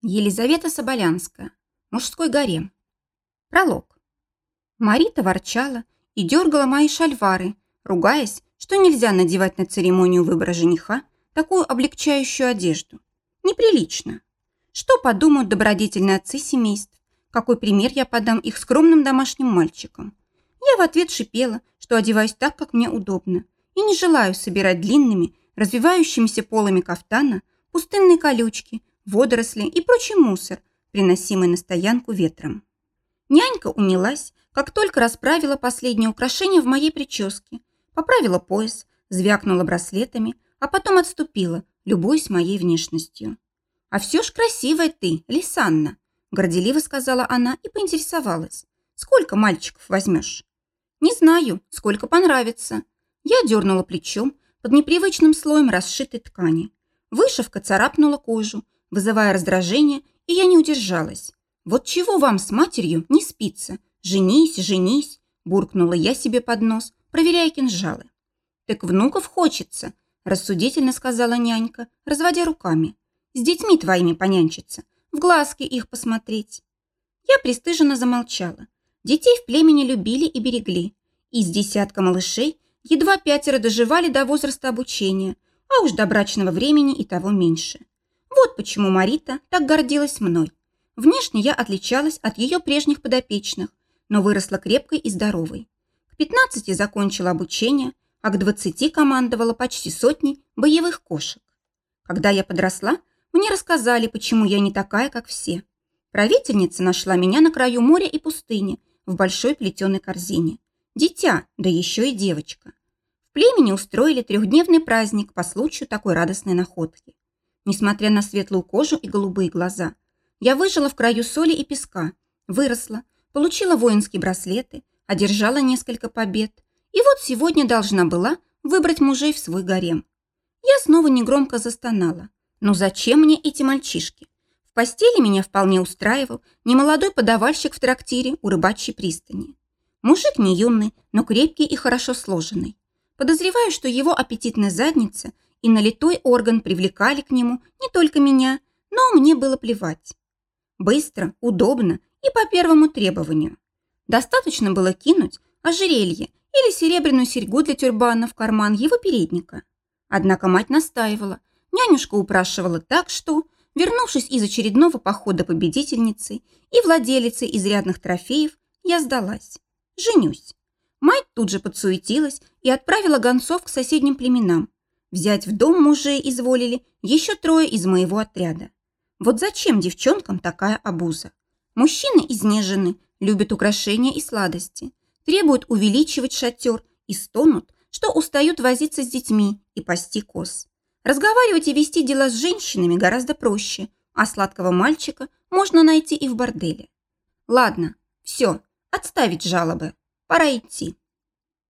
Елизавета Соболянская. Мужской гарем. Пролог. Марита ворчала и дергала мои шальвары, ругаясь, что нельзя надевать на церемонию выбора жениха такую облегчающую одежду. Неприлично. Что подумают добродетельные отцы семейств? Какой пример я подам их скромным домашним мальчикам? Я в ответ шипела, что одеваюсь так, как мне удобно, и не желаю собирать длинными, развивающимися полами кафтана пустынные колючки – водоросли и прочий мусор, приносимый на стоянку ветром. Нянька унялась, как только расправила последнее украшение в моей прическе, поправила пояс, звякнула браслетами, а потом отступила, любуясь моей внешностью. «А все ж красивая ты, Лисанна», – горделиво сказала она и поинтересовалась. «Сколько мальчиков возьмешь?» «Не знаю, сколько понравится». Я дернула плечом под непривычным слоем расшитой ткани. Вышивка царапнула кожу, вызывая раздражение, и я не удержалась. «Вот чего вам с матерью не спится? Женись, женись!» – буркнула я себе под нос, проверяя кинжалы. «Так внуков хочется», – рассудительно сказала нянька, разводя руками. «С детьми твоими понянчиться, в глазки их посмотреть». Я пристыженно замолчала. Детей в племени любили и берегли. Из десятка малышей едва пятеро доживали до возраста обучения, а уж до брачного времени и того меньше. Вот почему Марита так гордилась мной. Внешне я отличалась от ее прежних подопечных, но выросла крепкой и здоровой. К 15 закончила обучение, а к 20 командовала почти сотней боевых кошек. Когда я подросла, мне рассказали, почему я не такая, как все. Правительница нашла меня на краю моря и пустыни, в большой плетеной корзине. Дитя, да еще и девочка. В племени устроили трехдневный праздник по случаю такой радостной находки. Несмотря на светлую кожу и голубые глаза, я выжила в краю соли и песка, выросла, получила воинские браслеты, одержала несколько побед. И вот сегодня должна была выбрать мужей в свой гарем. Я снова негромко застонала. Но зачем мне эти мальчишки? В постели меня вполне устраивал немолодой подавальщик в трактире у рыбачьей пристани. Мужик не юный, но крепкий и хорошо сложенный. Подозреваю, что его аппетитная задница – и налитой орган привлекали к нему не только меня, но мне было плевать. Быстро, удобно и по первому требованию. Достаточно было кинуть ожерелье или серебряную серьгу для тюрбана в карман его передника. Однако мать настаивала, нянюшка упрашивала так, что, вернувшись из очередного похода победительницей и владелицей изрядных трофеев, я сдалась. Женюсь. Мать тут же подсуетилась и отправила гонцов к соседним племенам, Взять в дом мужей изволили еще трое из моего отряда. Вот зачем девчонкам такая обуза? Мужчины изнежены, любят украшения и сладости, требуют увеличивать шатер и стонут, что устают возиться с детьми и пасти коз. Разговаривать и вести дела с женщинами гораздо проще, а сладкого мальчика можно найти и в борделе. Ладно, все, отставить жалобы, пора идти.